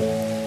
thank you